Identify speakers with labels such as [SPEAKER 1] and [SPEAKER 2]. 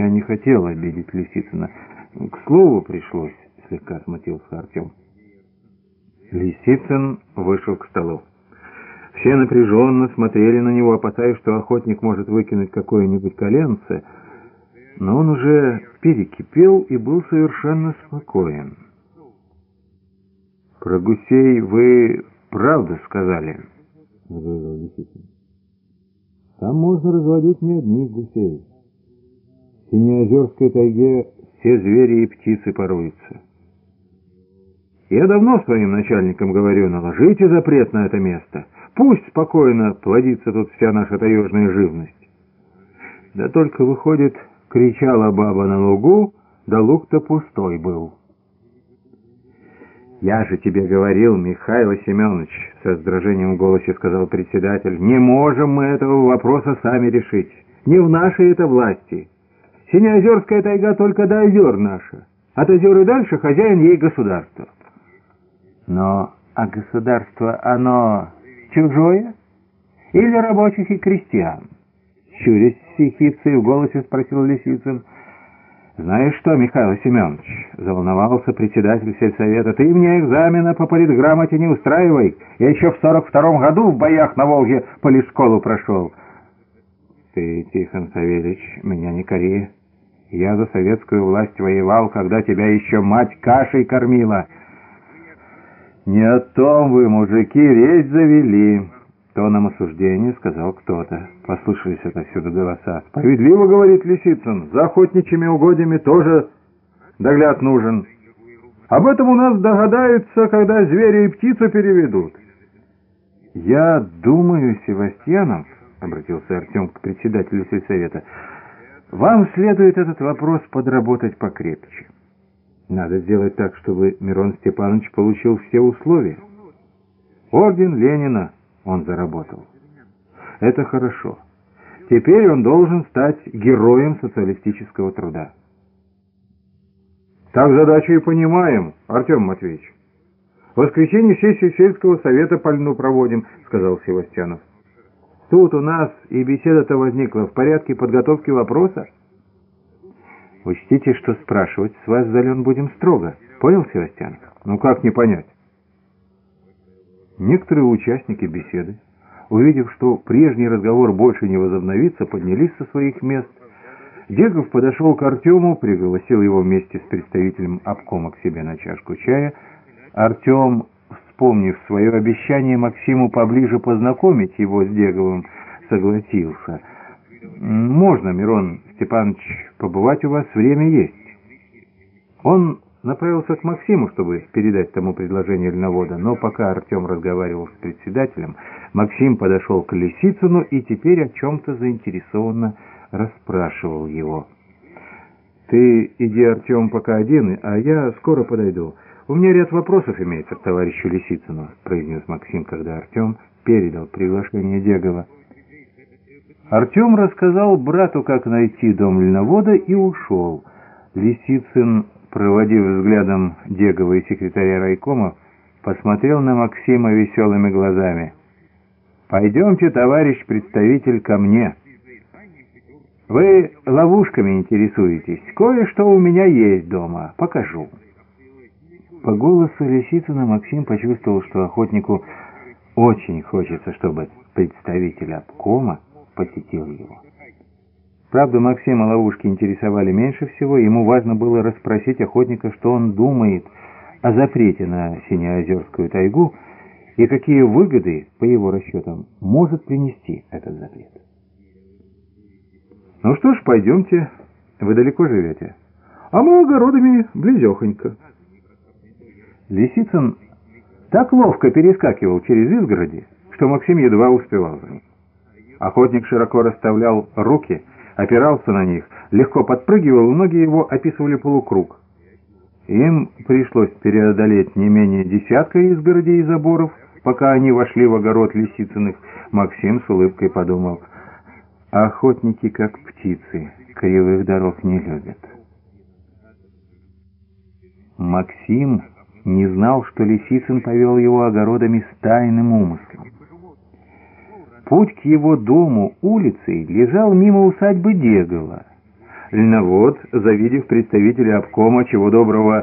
[SPEAKER 1] Я не хотел обидеть Лисицына. К слову пришлось, слегка смутился Артем. Лисицын вышел к столу. Все напряженно смотрели на него, опасаясь, что охотник может выкинуть какое-нибудь коленце, но он уже перекипел и был совершенно спокоен. «Про гусей вы правду сказали?» — заговорил Лисицын. «Там можно разводить не одних гусей. В Синеозерской тайге все звери и птицы поруются». Я давно своим начальникам говорю, наложите запрет на это место. Пусть спокойно плодится тут вся наша таежная живность. Да только, выходит, кричала баба на лугу, да луг-то пустой был. «Я же тебе говорил, Михаил Семенович», — с раздражением в голосе сказал председатель, «не можем мы этого вопроса сами решить. Не в нашей это власти. Синеозерская тайга только до озер наша. От озер и дальше хозяин ей государство». Но, а государство, оно чужое? Или рабочих и крестьян? Щурясь сихицей в голосе спросил Лисицын. «Знаешь что, Михаил Семенович?» — заволновался председатель сельсовета. «Ты мне экзамена по политграмоте не устраивай. Я еще в сорок втором году в боях на Волге полишколу прошел». «Ты, Тихон Савельич, меня не кори. Я за советскую власть воевал, когда тебя еще мать кашей кормила». «Не о том вы, мужики, речь завели!» Тоном осуждения сказал кто-то. Послышались отовсюду голоса. «Справедливо, — говорит Лисицын, — за охотничьими угодьями тоже догляд нужен. Об этом у нас догадаются, когда звери и птицу переведут». «Я думаю, Севастьянов, — обратился Артем к председателю сельсовета, — вам следует этот вопрос подработать покрепче». Надо сделать так, чтобы Мирон Степанович получил все условия. Орден Ленина он заработал. Это хорошо. Теперь он должен стать героем социалистического труда. Так задачу и понимаем, Артем Матвеевич. В воскресенье сессию сельского совета по льну проводим, сказал Севастьянов. Тут у нас и беседа-то возникла в порядке подготовки вопроса. Учтите, что спрашивать с вас, Зален, будем строго. Понял, Севастьян? Ну как не понять? Некоторые участники беседы, увидев, что прежний разговор больше не возобновится, поднялись со своих мест. Дегов подошел к Артему, пригласил его вместе с представителем обкома к себе на чашку чая. Артем, вспомнив свое обещание Максиму поближе познакомить его с Деговым, согласился. «Можно, Мирон Степанович, побывать у вас время есть. Он направился к Максиму, чтобы передать тому предложение льновода, но пока Артем разговаривал с председателем, Максим подошел к Лисицыну и теперь о чем-то заинтересованно расспрашивал его. «Ты иди, Артем, пока один, а я скоро подойду. У меня ряд вопросов имеется к товарищу Лисицыну», произнес Максим, когда Артем передал приглашение Дегова. Артем рассказал брату, как найти дом льновода, и ушел. Лисицын, проводив взглядом Дегова и секретаря райкома, посмотрел на Максима веселыми глазами. «Пойдемте, товарищ представитель, ко мне. Вы ловушками интересуетесь. Кое-что у меня есть дома. Покажу». По голосу Лисицына Максим почувствовал, что охотнику очень хочется, чтобы представитель обкома посетил его. Правда, Максима ловушки интересовали меньше всего, ему важно было расспросить охотника, что он думает о запрете на Синеозерскую тайгу и какие выгоды, по его расчетам, может принести этот запрет. «Ну что ж, пойдемте. Вы далеко живете?» «А мы огородами близехонько». Лисицын так ловко перескакивал через изгороди, что Максим едва успевал за ним. Охотник широко расставлял руки, опирался на них, легко подпрыгивал, и ноги его описывали полукруг. Им пришлось преодолеть не менее десятка изгородей и заборов, пока они вошли в огород Лисицыных. Максим с улыбкой подумал, охотники как птицы, кривых дорог не любят. Максим не знал, что Лисицын повел его огородами с тайным умыслом. Путь к его дому улицей лежал мимо усадьбы Дегова. Льновод, завидев представителя обкома, чего доброго,